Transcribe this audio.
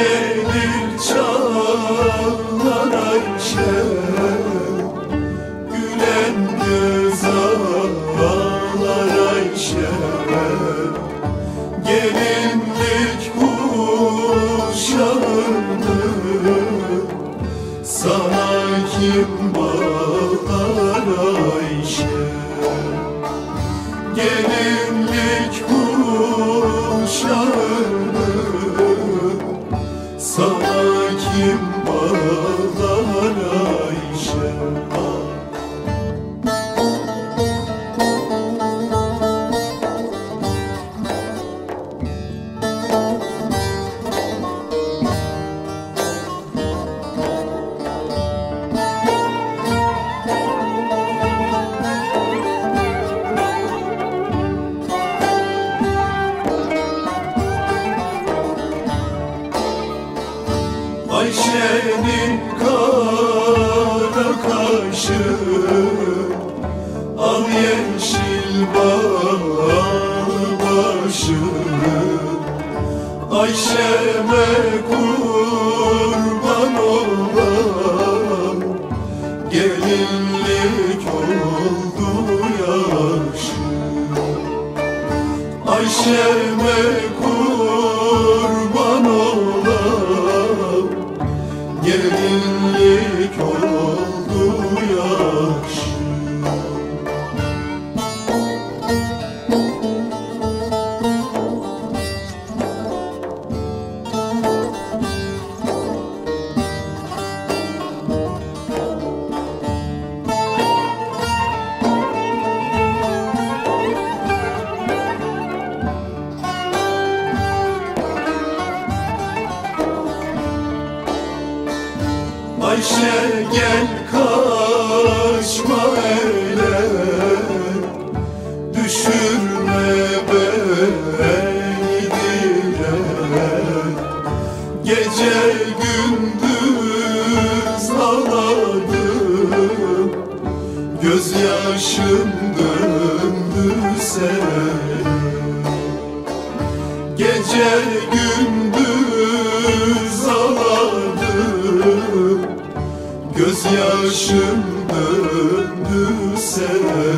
gelir çağlar Ayşe Gülen göz ağlar Ayşe. Gelinlik kuşağındır Sana kim bağlar? Ayşe'nin kara kaşı Al yeşil bağ Gelinlik oldu yaşı Ayşe'me Ayşe gel kaçma eyle Düşürme beni dile. Gece gündüz ağladım. Gözyaşım döndü sele Gece gündüz Gözyaşım döndü sele